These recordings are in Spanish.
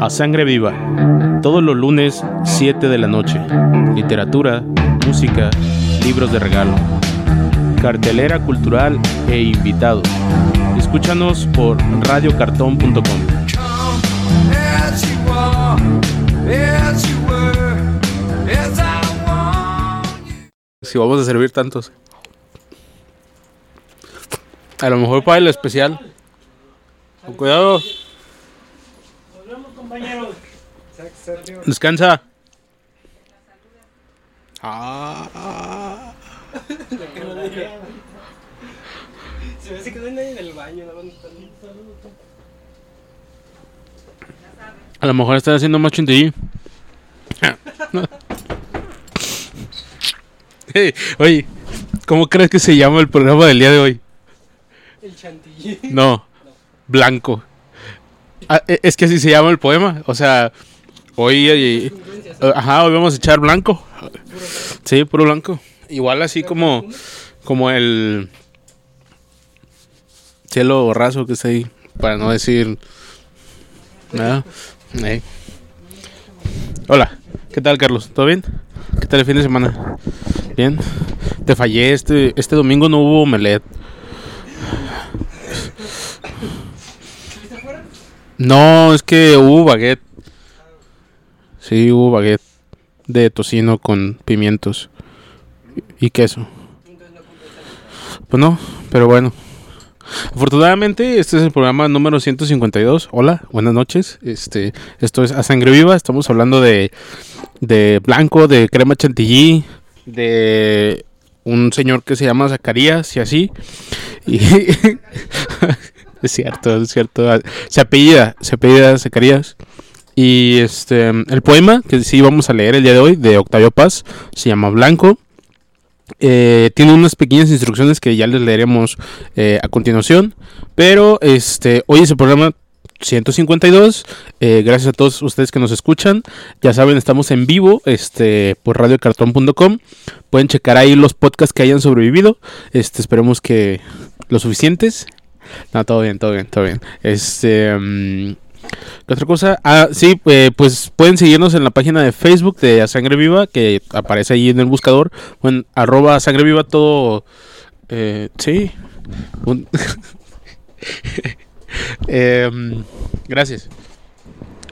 A Sangre Viva, todos los lunes 7 de la noche. Literatura, música, libros de regalo, cartelera cultural e invitados. Escúchanos por radiocartón.com. Si vamos a servir tantos. A lo mejor para el especial. Con cuidado. Descansa. Ah. Se me hace que no hay nadie en el baño. ¿no? A lo mejor están haciendo ti. Hey, Oye, ¿cómo crees que se llama el programa del día de hoy? El chantilly. No, blanco. Ah, e- es que así se llama el poema. O sea, hoy, eh, eh, ajá, hoy vamos a echar blanco. Sí, puro blanco. Igual así como, como el cielo raso que está ahí, para no decir nada. Hola, ¿qué tal Carlos? ¿Todo bien? ¿Qué tal el fin de semana? Bien. Te fallé este este domingo no hubo No, es que hubo baguette. Sí, hubo baguette de tocino con pimientos y queso. Pues no, pero bueno. Afortunadamente, este es el programa número 152. Hola, buenas noches. Este, esto es A Sangre Viva. Estamos hablando de, de blanco, de crema chantilly, de un señor que se llama Zacarías y así. Y es cierto, es cierto. Se apellida, se apellida Zacarías. Y este, el poema que sí vamos a leer el día de hoy de Octavio Paz se llama Blanco. Eh, tiene unas pequeñas instrucciones que ya les leeremos eh, a continuación. Pero este, hoy es el programa 152. Eh, gracias a todos ustedes que nos escuchan. Ya saben, estamos en vivo este, por radiocartón.com. Pueden checar ahí los podcasts que hayan sobrevivido. Este, esperemos que los suficientes. No, todo bien, todo bien, todo bien. Este. mm, ¿Qué otra cosa? Ah, sí, eh, pues pueden seguirnos en la página de Facebook de A Sangre Viva, que aparece ahí en el buscador. O en arroba Sangre Viva todo. eh, sí. Un- Em, gracias.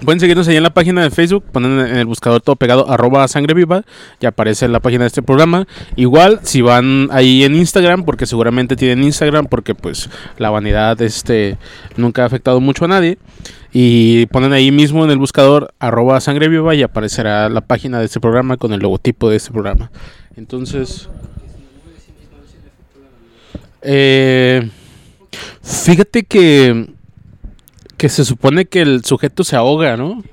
Pueden seguirnos ahí en la página de Facebook, ponen en el buscador todo pegado arroba sangre viva, ya aparece la página de este programa. Igual, si van ahí en Instagram, porque seguramente tienen Instagram, porque pues la vanidad este nunca ha afectado mucho a nadie. Y ponen ahí mismo en el buscador arroba sangre viva y aparecerá la página de este programa con el logotipo de este programa. Entonces... Eh, fíjate que que se supone que el sujeto se ahoga, ¿no?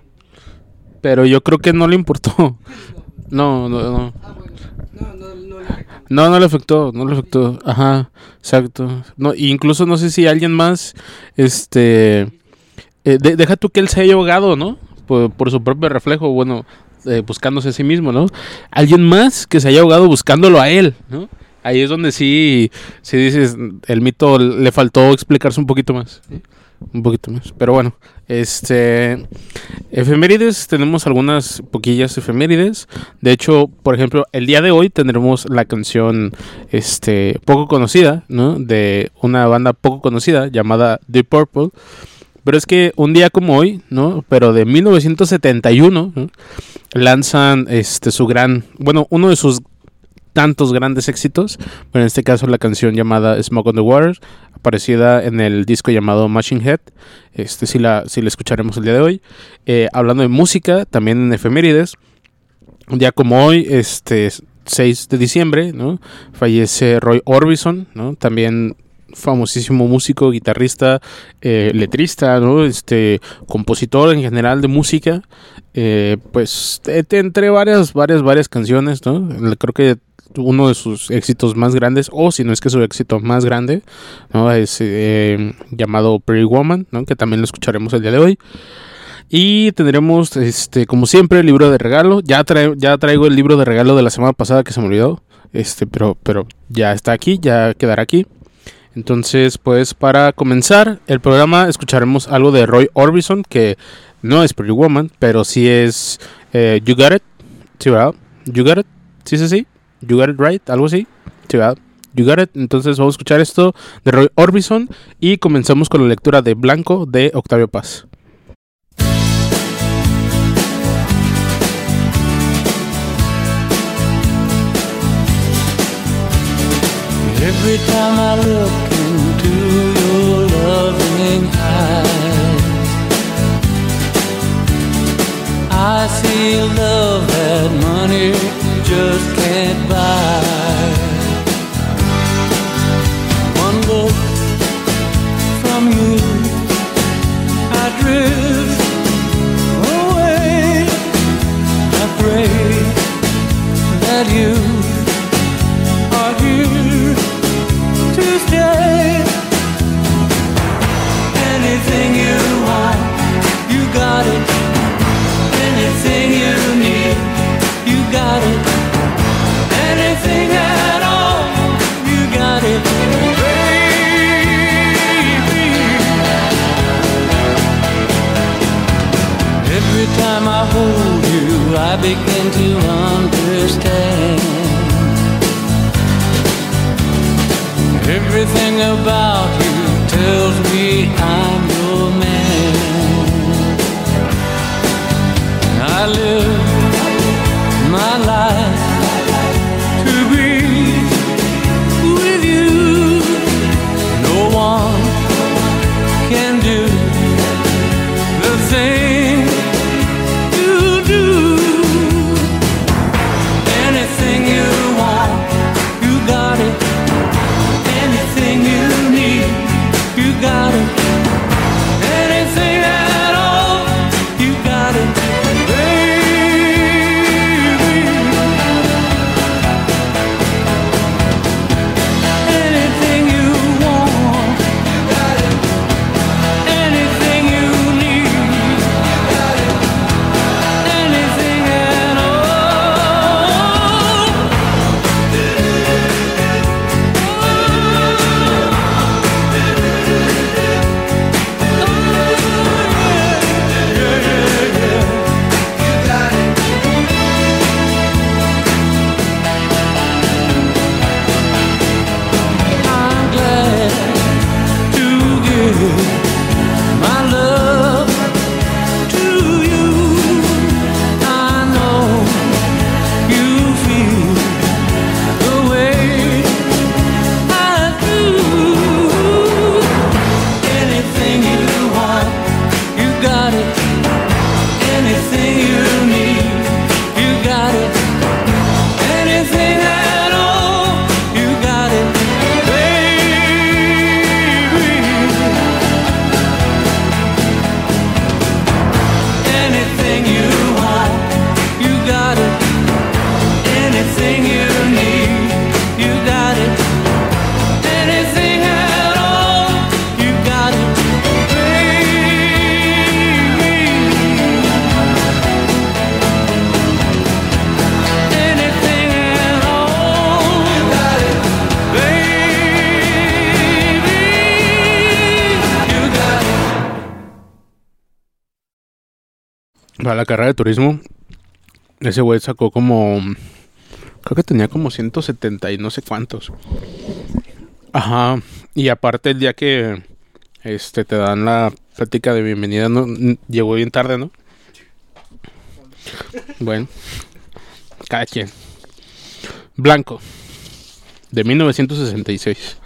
Pero yo creo que no le importó. No, no, no. No, no, no. le- afectó, no le afectó. Ajá, exacto. No, incluso no sé si alguien más, este, eh, de- deja tú que él se haya ahogado, ¿no? Por, por su propio reflejo, bueno, eh, buscándose a sí mismo, ¿no? Alguien más que se haya ahogado buscándolo a él, ¿no? Ahí es donde sí, sí dices, el mito le faltó explicarse un poquito más. ¿sí? Un poquito más. Pero bueno, este. Efemérides, tenemos algunas poquillas efemérides. De hecho, por ejemplo, el día de hoy tendremos la canción este, poco conocida, ¿no? De una banda poco conocida llamada The Purple. Pero es que un día como hoy, ¿no? Pero de 1971, ¿no? lanzan este su gran, bueno, uno de sus tantos grandes éxitos, pero en este caso la canción llamada Smoke on the Water, aparecida en el disco llamado Machine Head. Este sí la, sí la escucharemos el día de hoy. Eh, hablando de música, también en efemérides. Un día como hoy, este 6 de diciembre, ¿no? Fallece Roy Orbison, ¿no? También famosísimo músico, guitarrista, eh, letrista, ¿no? Este, compositor en general de música. Eh, pues eh, entre varias, varias, varias canciones, ¿no? Creo que uno de sus éxitos más grandes, o si no es que su éxito más grande, ¿no? Es eh, llamado Pretty Woman, ¿no? Que también lo escucharemos el día de hoy. Y tendremos, este, como siempre, el libro de regalo. Ya, trae- ya traigo el libro de regalo de la semana pasada que se me olvidó. Este, pero, pero ya está aquí, ya quedará aquí. Entonces, pues para comenzar el programa escucharemos algo de Roy Orbison, que no es Pretty Woman, pero sí es eh, You Got It, sí, ¿verdad? You Got It, sí, sí, sí, You Got It Right, algo así, sí, ¿verdad? You Got It, entonces vamos a escuchar esto de Roy Orbison y comenzamos con la lectura de Blanco de Octavio Paz. Into your loving I see love that money just can't buy. One look from you, I drift away. I pray that you are here to stay. Everything about you tells me I'm carrera de turismo, ese güey sacó como. Creo que tenía como 170 y no sé cuántos. Ajá. Y aparte, el día que este te dan la plática de bienvenida, no, llegó bien tarde, ¿no? Bueno, cada quien. Blanco, de 1966.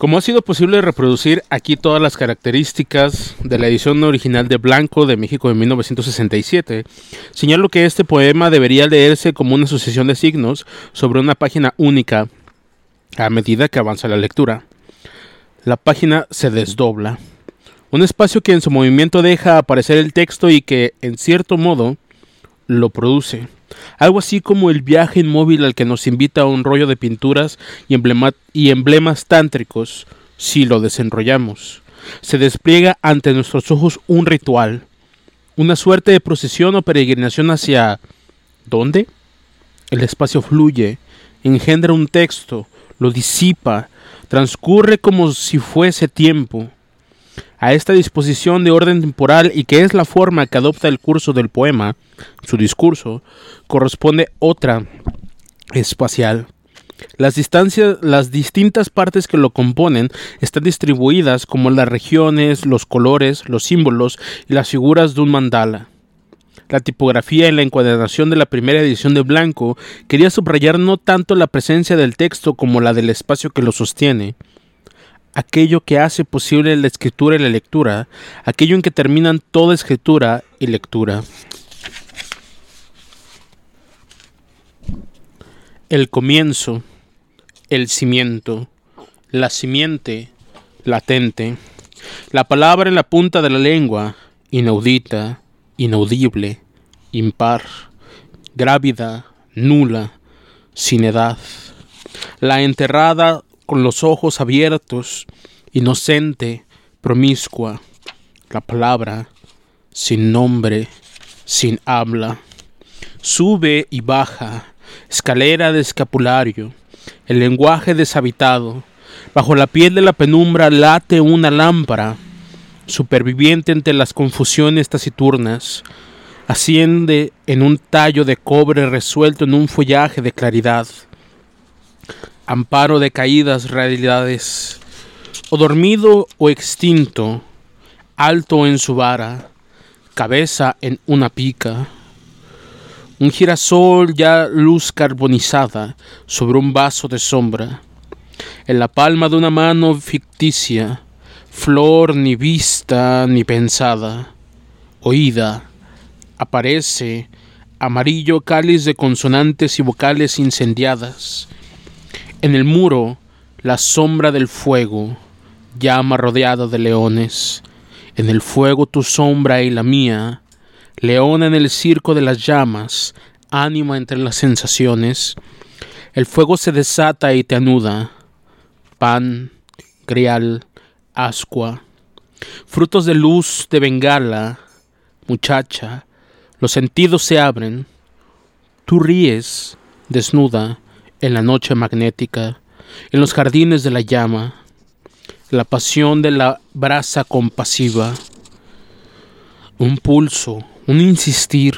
Como ha sido posible reproducir aquí todas las características de la edición original de Blanco de México de 1967, señalo que este poema debería leerse como una sucesión de signos sobre una página única a medida que avanza la lectura. La página se desdobla, un espacio que en su movimiento deja aparecer el texto y que, en cierto modo, lo produce. Algo así como el viaje inmóvil al que nos invita un rollo de pinturas y, y emblemas tántricos si lo desenrollamos. Se despliega ante nuestros ojos un ritual, una suerte de procesión o peregrinación hacia... ¿Dónde? El espacio fluye, engendra un texto, lo disipa, transcurre como si fuese tiempo. A esta disposición de orden temporal y que es la forma que adopta el curso del poema, su discurso, corresponde otra espacial. Las distancias, las distintas partes que lo componen están distribuidas como las regiones, los colores, los símbolos y las figuras de un mandala. La tipografía y la encuadernación de la primera edición de Blanco quería subrayar no tanto la presencia del texto como la del espacio que lo sostiene, aquello que hace posible la escritura y la lectura, aquello en que terminan toda escritura y lectura. El comienzo, el cimiento, la simiente, latente, la palabra en la punta de la lengua, inaudita, inaudible, impar, grávida, nula, sin edad, la enterrada con los ojos abiertos, inocente, promiscua, la palabra, sin nombre, sin habla, sube y baja, escalera de escapulario, el lenguaje deshabitado, bajo la piel de la penumbra late una lámpara, superviviente entre las confusiones taciturnas, asciende en un tallo de cobre resuelto en un follaje de claridad, amparo de caídas realidades, o dormido o extinto, alto en su vara, cabeza en una pica, un girasol ya luz carbonizada sobre un vaso de sombra, en la palma de una mano ficticia, flor ni vista ni pensada, oída, aparece amarillo cáliz de consonantes y vocales incendiadas. En el muro, la sombra del fuego, llama rodeada de leones. En el fuego tu sombra y la mía, leona en el circo de las llamas, ánima entre las sensaciones. El fuego se desata y te anuda. Pan, grial, ascua, frutos de luz de bengala, muchacha, los sentidos se abren. Tú ríes, desnuda, en la noche magnética, en los jardines de la llama, la pasión de la brasa compasiva, un pulso, un insistir,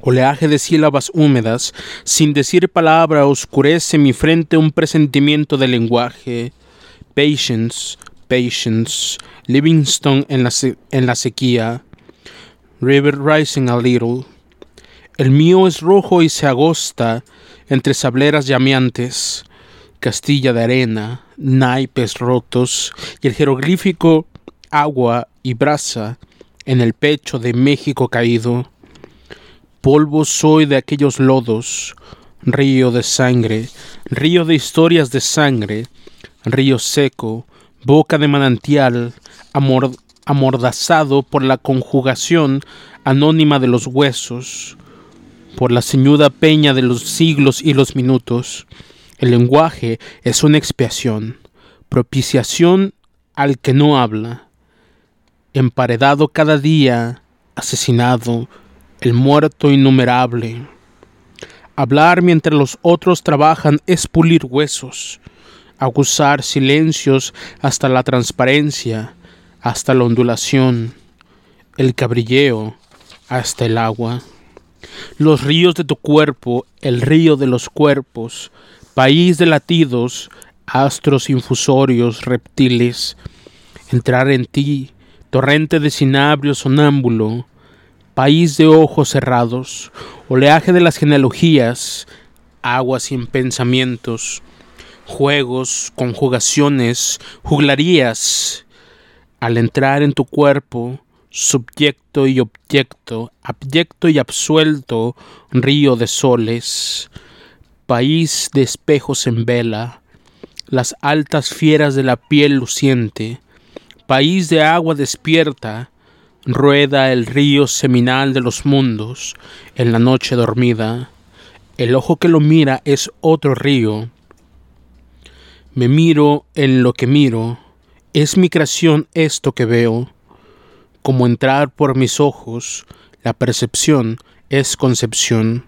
oleaje de sílabas húmedas, sin decir palabra oscurece mi frente un presentimiento de lenguaje, patience, patience, Livingston en la, en la sequía, River rising a little. El mío es rojo y se agosta entre sableras llameantes, castilla de arena, naipes rotos y el jeroglífico agua y brasa en el pecho de México caído. Polvo soy de aquellos lodos, río de sangre, río de historias de sangre, río seco, boca de manantial, amor- amordazado por la conjugación anónima de los huesos, por la ceñuda peña de los siglos y los minutos. El lenguaje es una expiación, propiciación al que no habla, emparedado cada día, asesinado, el muerto innumerable. Hablar mientras los otros trabajan es pulir huesos, aguzar silencios hasta la transparencia, hasta la ondulación, el cabrilleo hasta el agua. Los ríos de tu cuerpo, el río de los cuerpos, país de latidos, astros infusorios, reptiles, entrar en ti, torrente de cinabrio sonámbulo, país de ojos cerrados, oleaje de las genealogías, aguas sin pensamientos, juegos, conjugaciones, juglarías, al entrar en tu cuerpo, subyecto y objeto, abyecto y absuelto, río de soles, país de espejos en vela, las altas fieras de la piel luciente, país de agua despierta, rueda el río seminal de los mundos en la noche dormida. El ojo que lo mira es otro río. Me miro en lo que miro, es mi creación esto que veo. Como entrar por mis ojos, la percepción es concepción.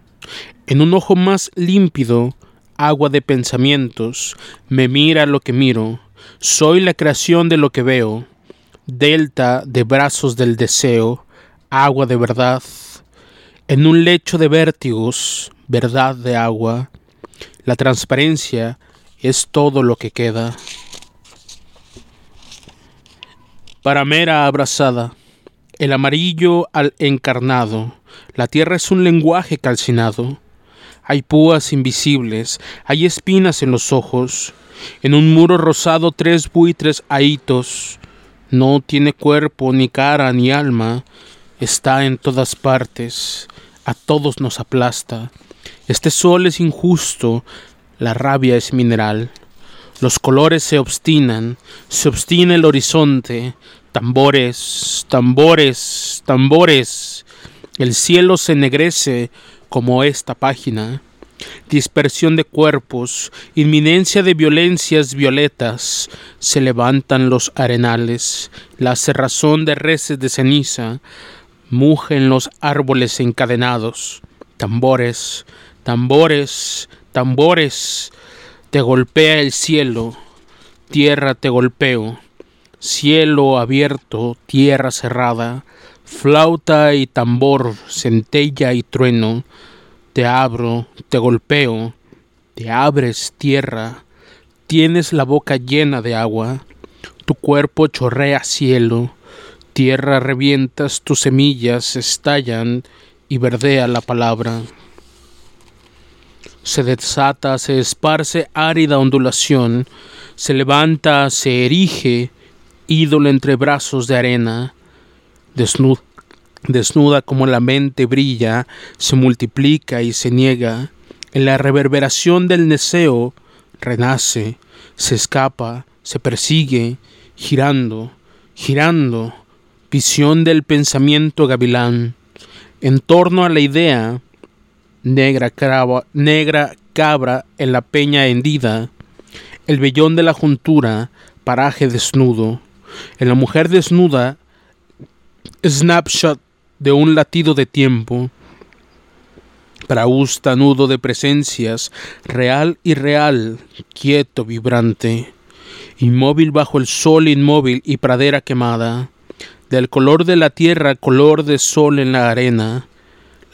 En un ojo más límpido agua de pensamientos, me mira lo que miro, soy la creación de lo que veo, delta de brazos del deseo, agua de verdad, en un lecho de vértigos, verdad de agua, la transparencia es todo lo que queda. Paramera abrazada, el amarillo al encarnado, la tierra es un lenguaje calcinado. Hay púas invisibles, hay espinas en los ojos. En un muro rosado tres buitres ahitos. No tiene cuerpo, ni cara, ni alma. Está en todas partes. A todos nos aplasta. Este sol es injusto. La rabia es mineral. Los colores se obstinan. Se obstina el horizonte. Tambores, tambores, tambores. El cielo se ennegrece como esta página. Dispersión de cuerpos, inminencia de violencias violetas, se levantan los arenales, la cerrazón de reses de ceniza, mugen los árboles encadenados, tambores, tambores, tambores, te golpea el cielo, tierra te golpeo, cielo abierto, tierra cerrada, flauta y tambor, centella y trueno, te abro, te golpeo, te abres tierra, tienes la boca llena de agua, tu cuerpo chorrea cielo, tierra revientas, tus semillas estallan y verdea la palabra. Se desata, se esparce árida ondulación, se levanta, se erige, ídolo entre brazos de arena, desnuda, como la mente brilla, se multiplica y se niega, en la reverberación del deseo renace, se escapa, se persigue, girando, girando, visión del pensamiento gavilán, en torno a la idea, negra, negra cabra en la peña hendida, el vellón de la juntura, paraje desnudo, en la mujer desnuda, snapshot de un latido de tiempo, Prausta nudo de presencias, real y real, quieto, vibrante, inmóvil bajo el sol inmóvil y pradera quemada, del color de la tierra, color de sol en la arena,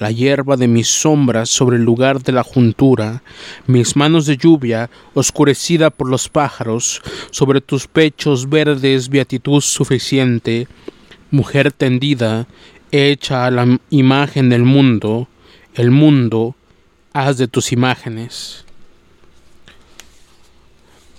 la hierba de mis sombras sobre el lugar de la juntura, mis manos de lluvia, oscurecida por los pájaros, sobre tus pechos verdes, beatitud suficiente, mujer tendida, hecha a la imagen del mundo, el mundo, haz de tus imágenes.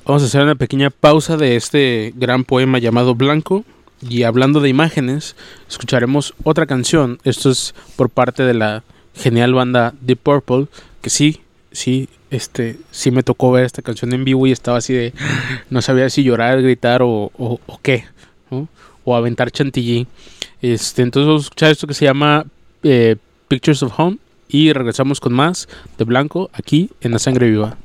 Vamos a hacer una pequeña pausa de este gran poema llamado Blanco. Y hablando de imágenes, escucharemos otra canción. Esto es por parte de la genial banda Deep Purple. Que sí, sí, este, sí me tocó ver esta canción en vivo y estaba así de. No sabía si llorar, gritar o, o, qué. O aventar chantilly. Este, entonces vamos a escuchar esto que se llama eh, Pictures of Home. Y regresamos con más de Blanco aquí en La Sangre Viva.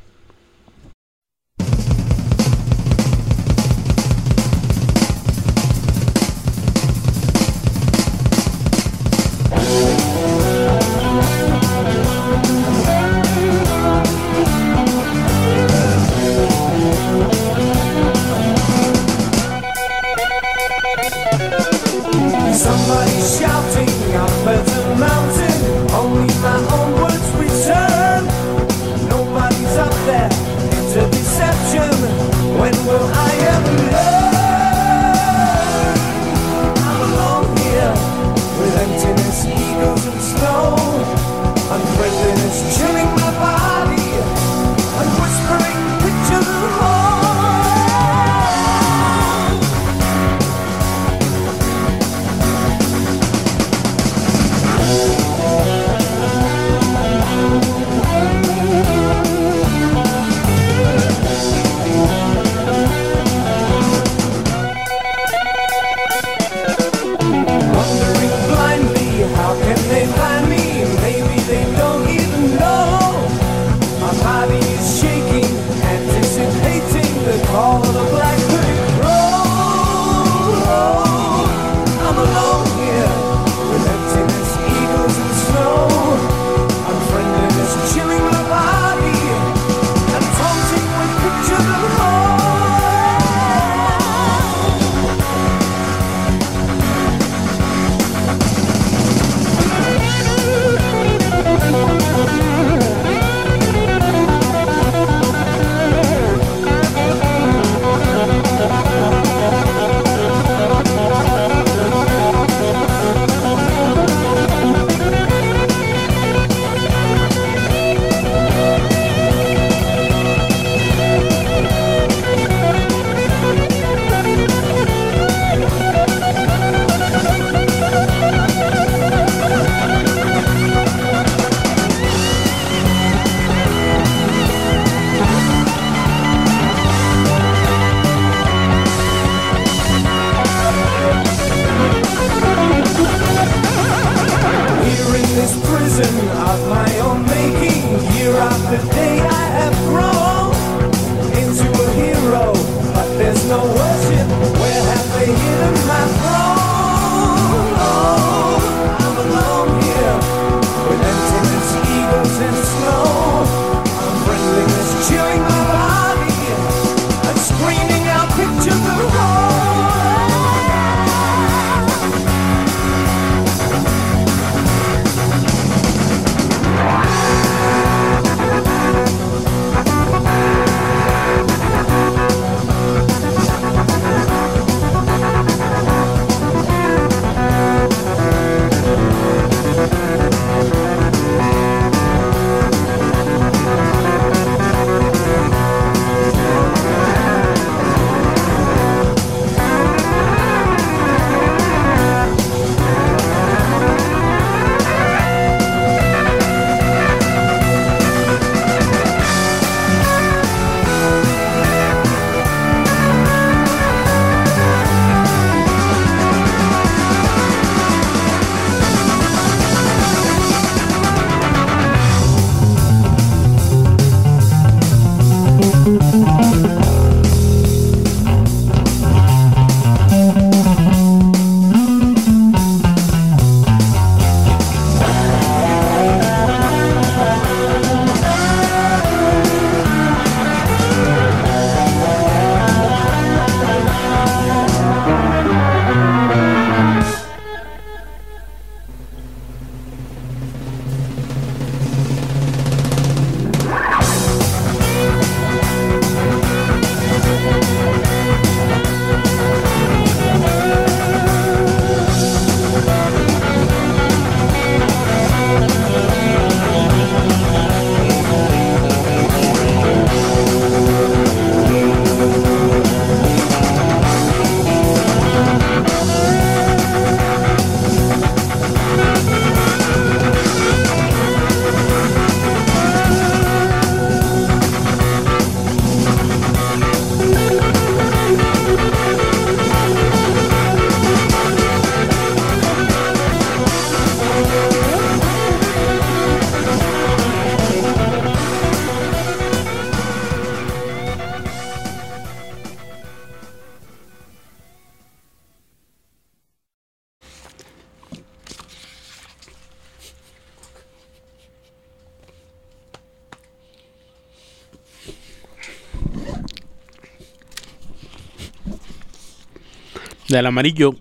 Del amarillo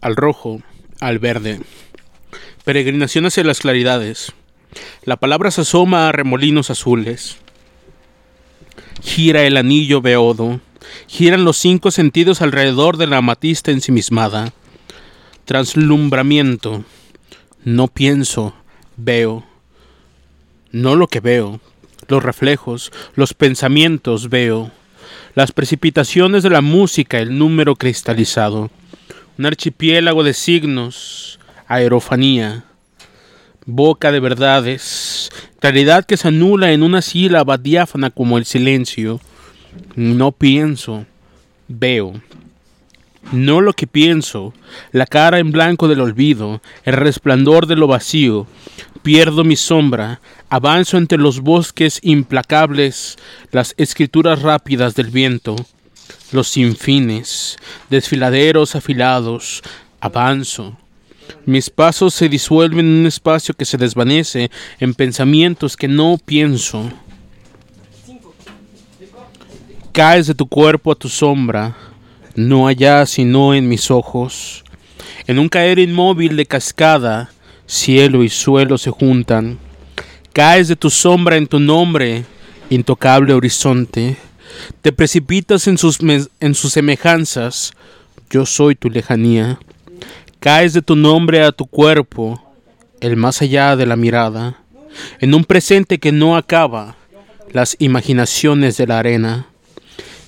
al rojo al verde. Peregrinación hacia las claridades. La palabra se asoma a remolinos azules. Gira el anillo beodo. Giran los cinco sentidos alrededor de la amatista ensimismada. Translumbramiento. No pienso, veo. No lo que veo, los reflejos, los pensamientos veo. Las precipitaciones de la música, el número cristalizado. Un archipiélago de signos, aerofanía. Boca de verdades, claridad que se anula en una sílaba diáfana como el silencio. No pienso, veo. No lo que pienso, la cara en blanco del olvido, el resplandor de lo vacío. Pierdo mi sombra, avanzo entre los bosques implacables, las escrituras rápidas del viento, los sinfines, desfiladeros afilados, avanzo. Mis pasos se disuelven en un espacio que se desvanece en pensamientos que no pienso. Caes de tu cuerpo a tu sombra, no allá sino en mis ojos. En un caer inmóvil de cascada, cielo y suelo se juntan. Caes de tu sombra en tu nombre, intocable horizonte. Te precipitas en sus, en sus semejanzas, yo soy tu lejanía. Caes de tu nombre a tu cuerpo, el más allá de la mirada, en un presente que no acaba, las imaginaciones de la arena.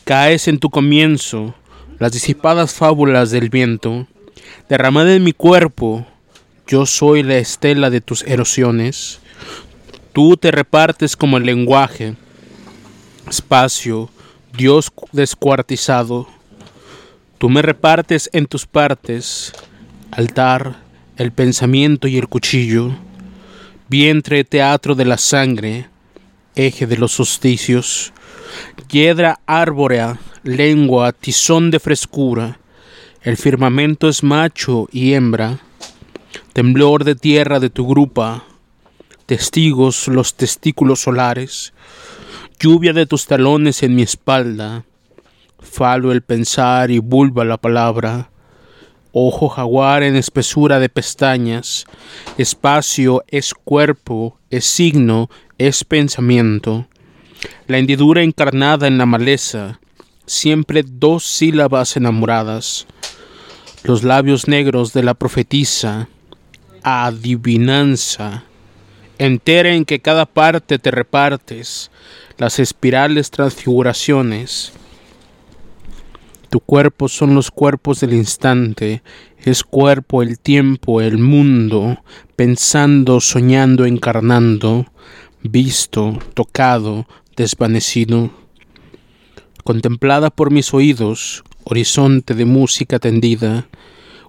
Caes en tu comienzo, las disipadas fábulas del viento, derramada en mi cuerpo, yo soy la estela de tus erosiones. Tú te repartes como el lenguaje, espacio, Dios cu- descuartizado. Tú me repartes en tus partes, altar, el pensamiento y el cuchillo, vientre, teatro de la sangre, eje de los solsticios, hiedra árbórea, lengua, tizón de frescura, el firmamento es macho y hembra, temblor de tierra de tu grupa, testigos los testículos solares, lluvia de tus talones en mi espalda, falo el pensar y vulva la palabra, ojo jaguar en espesura de pestañas, espacio es cuerpo, es signo, es pensamiento, la hendidura encarnada en la maleza, siempre dos sílabas enamoradas, los labios negros de la profetisa, adivinanza, entera en que cada parte te repartes, las espirales transfiguraciones. Tu cuerpo son los cuerpos del instante, es cuerpo el tiempo, el mundo, pensando, soñando, encarnando, visto, tocado, desvanecido. Contemplada por mis oídos, horizonte de música tendida,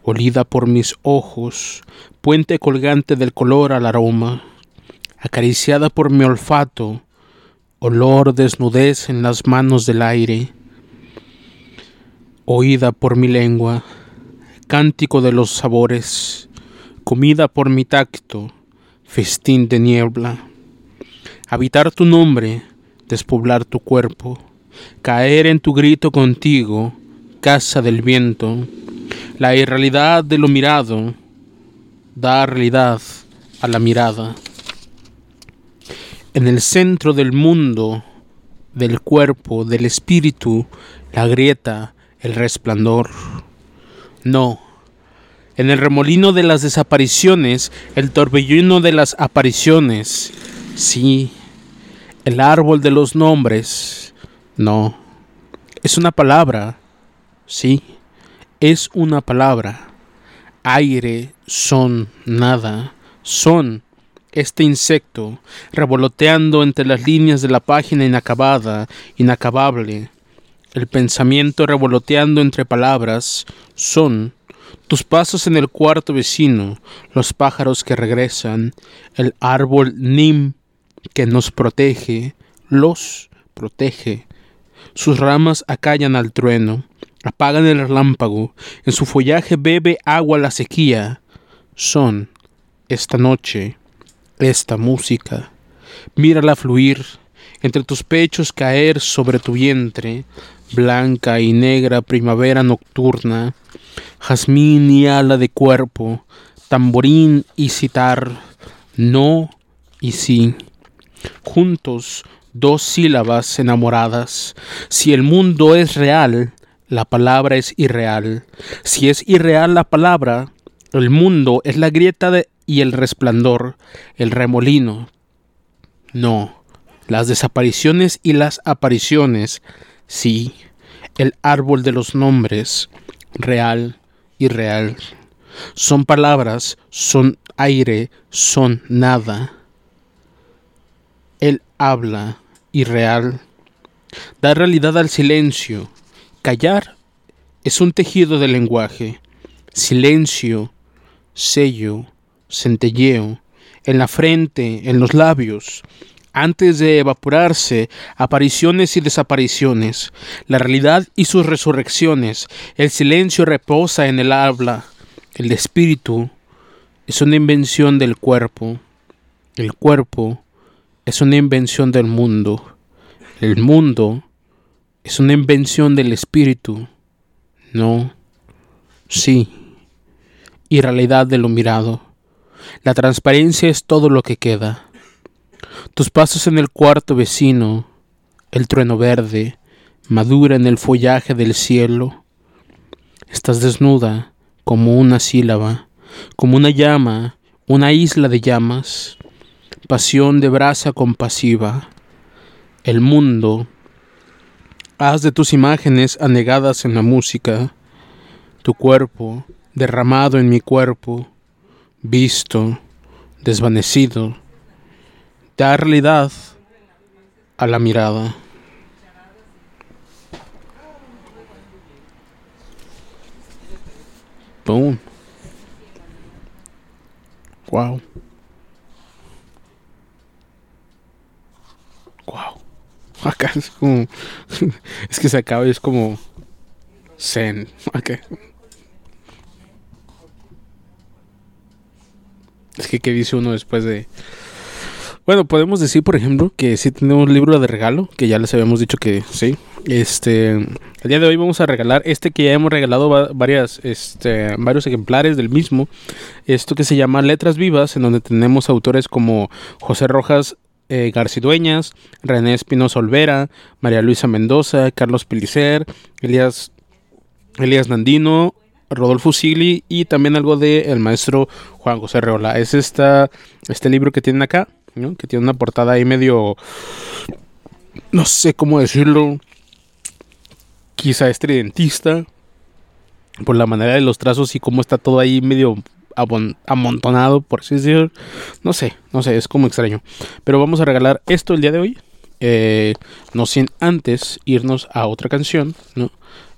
olida por mis ojos, puente colgante del color al aroma, acariciada por mi olfato, olor desnudez en las manos del aire, oída por mi lengua, cántico de los sabores, comida por mi tacto, festín de niebla, habitar tu nombre, despoblar tu cuerpo, caer en tu grito contigo, casa del viento, la irrealidad de lo mirado, da realidad a la mirada. En el centro del mundo, del cuerpo, del espíritu, la grieta, el resplandor. No. En el remolino de las desapariciones, el torbellino de las apariciones. Sí. El árbol de los nombres. No. Es una palabra. Sí. Es una palabra. Aire, son, nada. Son este insecto revoloteando entre las líneas de la página inacabada, inacabable. El pensamiento revoloteando entre palabras son tus pasos en el cuarto vecino, los pájaros que regresan, el árbol nim que nos protege, los protege. Sus ramas acallan al trueno, apagan el relámpago, en su follaje bebe agua la sequía. Son, esta noche, esta música. Mírala fluir, entre tus pechos caer sobre tu vientre, blanca y negra primavera nocturna, jazmín y ala de cuerpo, tamborín y citar, no y sí. Juntos, dos sílabas enamoradas. Si el mundo es real, la palabra es irreal. Si es irreal la palabra, el mundo es la grieta de- y el resplandor, el remolino. No, las desapariciones y las apariciones, sí. El árbol de los nombres, real, irreal. Son palabras, son aire, son nada. Él habla, irreal. Da realidad al silencio. Callar es un tejido del lenguaje. Silencio, sello, centelleo, en la frente, en los labios. Antes de evaporarse, apariciones y desapariciones, la realidad y sus resurrecciones, el silencio reposa en el habla, el espíritu es una invención del cuerpo, el cuerpo es una invención del mundo, el mundo es una invención del espíritu, no, sí, y realidad de lo mirado. La transparencia es todo lo que queda. Tus pasos en el cuarto vecino, el trueno verde, madura en el follaje del cielo. Estás desnuda como una sílaba, como una llama, una isla de llamas, pasión de brasa compasiva. El mundo, haz de tus imágenes anegadas en la música, tu cuerpo derramado en mi cuerpo, visto, desvanecido, da realidad a la mirada. Boom. Wow. Wow. Acá es como. es que se acaba y es como. Zen. Ok. Es que, ¿qué dice uno después de.? Bueno, podemos decir, por ejemplo, que sí tenemos libro de regalo, que ya les habíamos dicho que sí. Este, el día de hoy vamos a regalar este que ya hemos regalado va- varias, este, varios ejemplares del mismo. Esto que se llama Letras Vivas, en donde tenemos autores como José Rojas eh, Garcidueñas, René Espinosa Olvera, María Luisa Mendoza, Carlos Pelicer, Elías, Elías Nandino, Rodolfo Sigli y también algo de el maestro Juan José Reola. Es esta, este libro que tienen acá, que tiene una portada ahí medio, no sé cómo decirlo, quizá estridentista, por la manera de los trazos y cómo está todo ahí medio amontonado, por así decirlo. No sé, no sé, es como extraño. Pero vamos a regalar esto el día de hoy. eh, no sin antes irnos a otra canción, ¿no?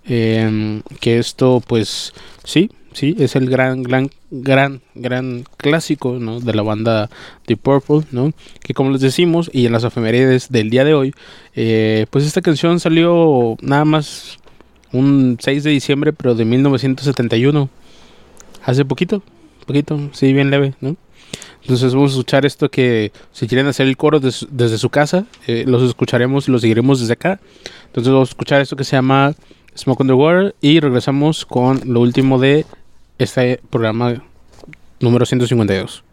Em, que esto, pues, sí, sí, es el gran, gran, gran, gran clásico, ¿no? De la banda The Purple, ¿no? Que como les decimos, y en las efemérides del día de hoy, eh, pues esta canción salió nada más un 6 de diciembre, pero de 1971. Hace poquito, poquito, sí, bien leve, ¿no? Entonces vamos a escuchar esto que si quieren hacer el coro des- desde su casa, eh, los escucharemos los seguiremos desde acá. Entonces vamos a escuchar esto que se llama Smoke on the Water y regresamos con lo último de este programa número 152.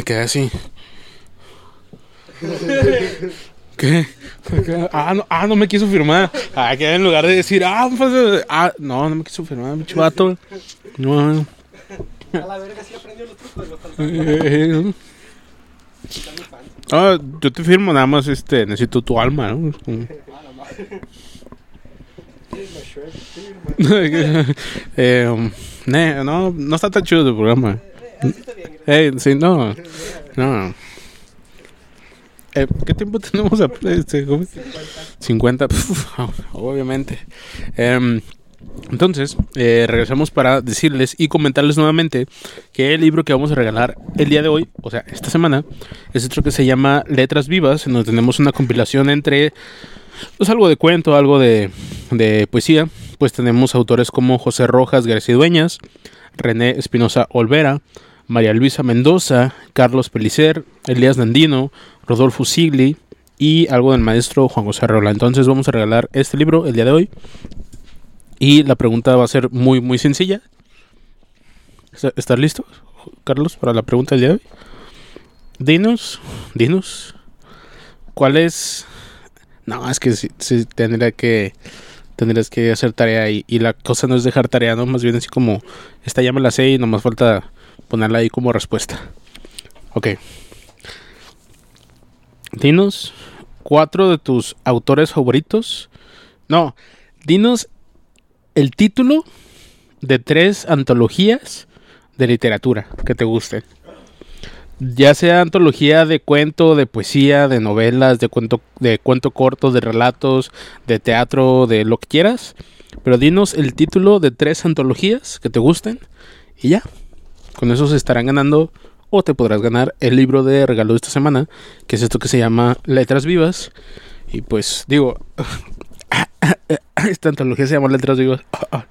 Me quedé así. ¿Qué? Ah, no, ah, no me quiso firmar. Ah, que en lugar de decir, ah, pues, ah, no, no me quiso firmar, mi chivato. No. A la verga sí aprendió los trucos los. Eh, fan. Ah, yo te firmo, nada más este, necesito tu alma, ¿no? Eh, um, no, no está tan chido tu programa. Sí no. No. Eh, ¿Qué tiempo tenemos? a- Este, ¿cómo? 50. Pf, obviamente. Em, entonces, eh, regresamos para decirles y comentarles nuevamente que el libro que vamos a regalar el día de hoy, o sea, esta semana, es otro que se llama Letras Vivas, en donde tenemos una compilación entre pues algo de cuento, algo de, de poesía. Pues tenemos autores como José Rojas García Dueñas, René Espinosa Olvera, María Luisa Mendoza, Carlos Pelicer, Elías Nandino, Rodolfo Sigli y algo del maestro Juan José Arreola. Entonces vamos a regalar este libro el día de hoy. Y la pregunta va a ser muy, muy sencilla. ¿Está- ¿Estás listo, Carlos, para la pregunta del día de hoy? Dinos, dinos, ¿cuál es no, es que sí tendría que tendrías que hacer tarea y, y la cosa no es dejar tarea, no, más bien así como esta ya me la sé y nomás falta ponerla ahí como respuesta. Ok. Dinos cuatro de tus autores favoritos. No, dinos el título de tres antologías de literatura que te gusten. Ya sea antología de cuento, de poesía, de novelas, de cuento, de cuento corto, de relatos, de teatro, de lo que quieras. Pero dinos el título de tres antologías que te gusten y ya. Con eso se estarán ganando o te podrás ganar el libro de regalo de esta semana, que es esto que se llama Letras Vivas. Y pues digo, esta antología se llama Letras Vivas.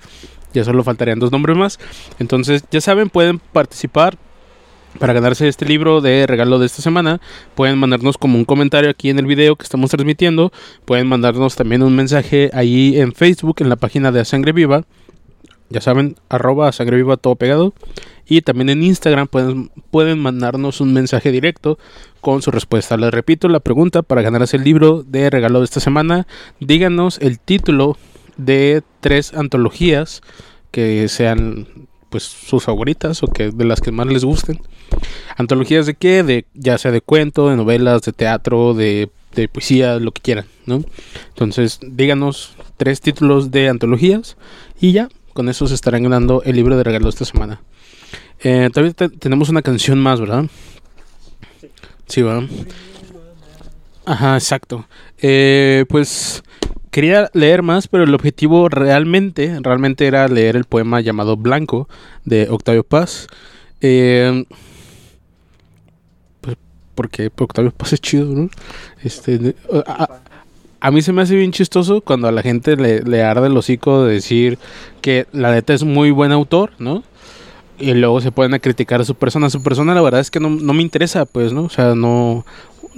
Ya solo faltarían dos nombres más. Entonces, ya saben, pueden participar para ganarse este libro de regalo de esta semana. Pueden mandarnos como un comentario aquí en el video que estamos transmitiendo. Pueden mandarnos también un mensaje ahí en Facebook, en la página de A Sangre Viva. Ya saben, arroba Sangre Viva todo pegado. Y también en Instagram pueden, pueden mandarnos un mensaje directo con su respuesta. Les repito la pregunta para ganarse el libro de regalo de esta semana. Díganos el título de tres antologías que sean pues sus favoritas o que de las que más les gusten. Antologías de qué? De ya sea de cuento, de novelas, de teatro, de, de poesía, lo que quieran, ¿no? Entonces, díganos tres títulos de antologías y ya, con eso se estarán ganando el libro de regalo esta semana. Eh, todavía te- tenemos una canción más, ¿verdad? Sí, ¿verdad? Ajá, exacto. Eh, pues quería leer más, pero el objetivo realmente, realmente era leer el poema llamado Blanco de Octavio Paz. Eh, pues porque Octavio Paz es chido, ¿no? Este, a- a mí se me hace bien chistoso cuando a la gente le, le arde el hocico de decir que la neta es muy buen autor, ¿no? Y luego se pueden a criticar a su persona. Su persona la verdad es que no, no me interesa, pues, ¿no? O sea, no...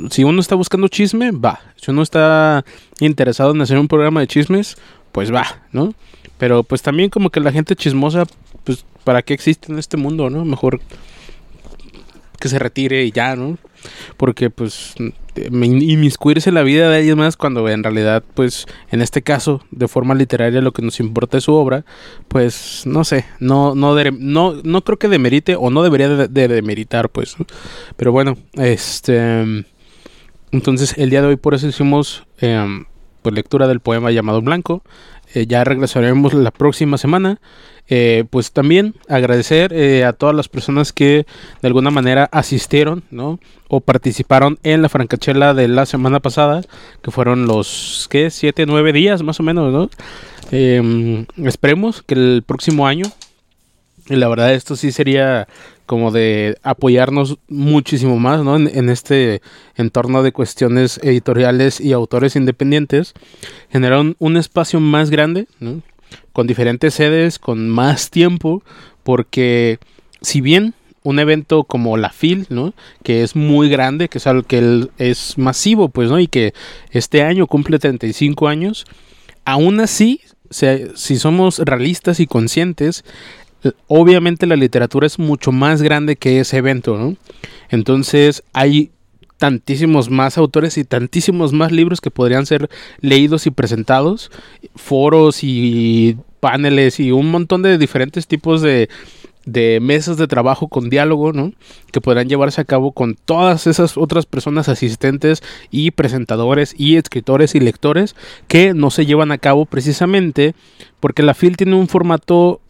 Si uno está buscando chisme, va. Si uno está interesado en hacer un programa de chismes, pues va, ¿no? Pero pues también como que la gente chismosa, pues, ¿para qué existe en este mundo, no? Mejor que se retire y ya, ¿no? Porque pues inmiscuirse en la vida de alguien más cuando en realidad pues en este caso de forma literaria lo que nos importa es su obra pues no sé no no no no creo que demerite o no debería de, de demeritar pues pero bueno este entonces el día de hoy por eso hicimos em, pues lectura del poema llamado Blanco Eh, ya regresaremos la próxima semana Eh, pues también agradecer eh, a todas las personas que de alguna manera asistieron, ¿no? O participaron en la francachela de la semana pasada, que fueron los, ¿qué? Siete, nueve días más o menos, ¿no? Eh, esperemos que el próximo año, y la verdad esto sí sería como de apoyarnos muchísimo más, ¿no? En, en este entorno de cuestiones editoriales y autores independientes, generar un, espacio más grande, ¿no? con diferentes sedes, con más tiempo, porque si bien un evento como la FIL, ¿no? Que es muy grande, que es algo que es masivo, pues, ¿no? Y que este año cumple 35 años, aún así, si somos realistas y conscientes, obviamente la literatura es mucho más grande que ese evento, ¿no? Entonces hay tantísimos más autores y tantísimos más libros que podrían ser leídos y presentados, foros y paneles y un montón de diferentes tipos de, de mesas de trabajo con diálogo, ¿no? Que podrán llevarse a cabo con todas esas otras personas asistentes y presentadores y escritores y lectores que no se llevan a cabo precisamente porque la FIL tiene un formato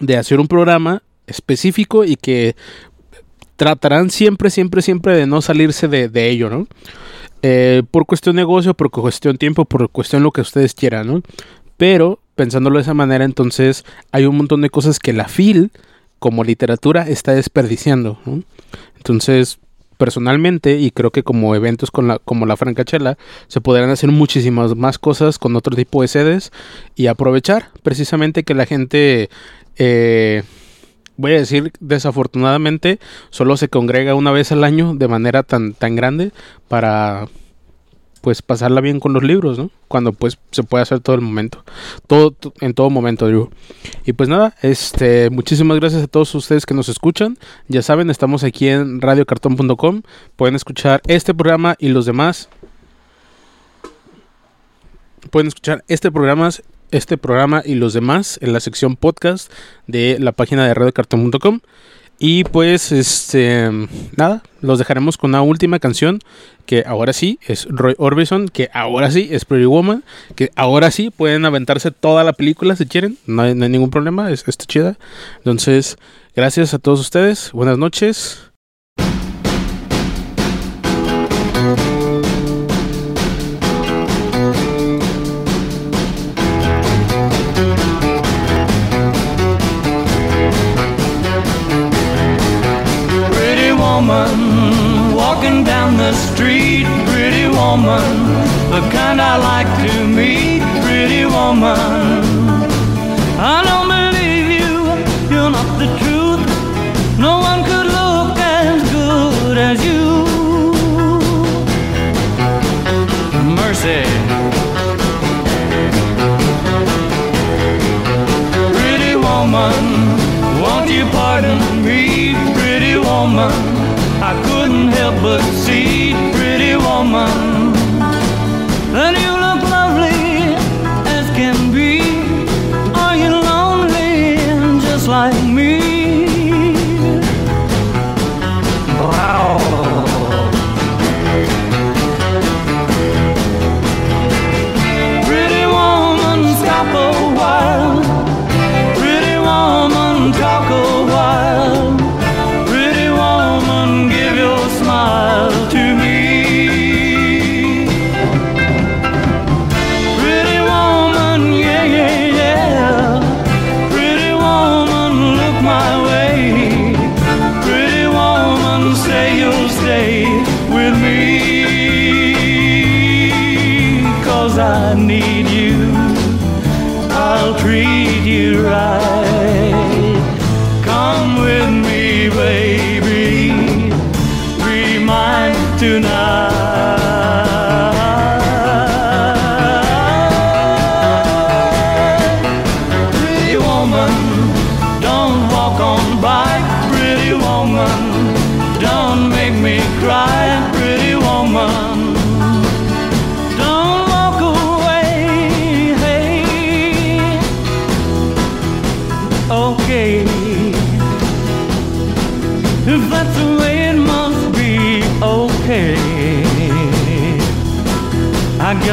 de hacer un programa específico y que tratarán siempre, siempre, siempre de no salirse de, de ello, ¿no? Eh, por cuestión negocio, por cuestión tiempo, por cuestión lo que ustedes quieran, ¿no? Pero pensándolo de esa manera, entonces hay un montón de cosas que la FIL, como literatura, está desperdiciando, ¿no? Entonces, personalmente, y creo que como eventos con la, como la Francachela, se podrán hacer muchísimas más cosas con otro tipo de sedes y aprovechar precisamente que la gente... eh, voy a decir desafortunadamente solo se congrega una vez al año de manera tan tan grande para pues pasarla bien con los libros, ¿no? Cuando pues se puede hacer todo el momento. Todo to- en todo momento, digo. Y pues nada, este muchísimas gracias a todos ustedes que nos escuchan. Ya saben, estamos aquí en radiocartón.com. Pueden escuchar este programa y los demás. Pueden escuchar este programa, este programa y los demás en la sección podcast de la página de radiocartón.com. Y pues, este, nada, los dejaremos con una última canción que ahora sí es Roy Orbison, que ahora sí es Pretty Woman, que ahora sí pueden aventarse toda la película si quieren, no hay, ningún problema, es, está chida. Entonces, gracias a todos ustedes, buenas noches.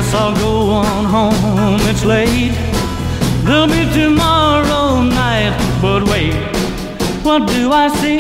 Guess I'll go on home, it's late. There'll be tomorrow night, but wait, what do I see?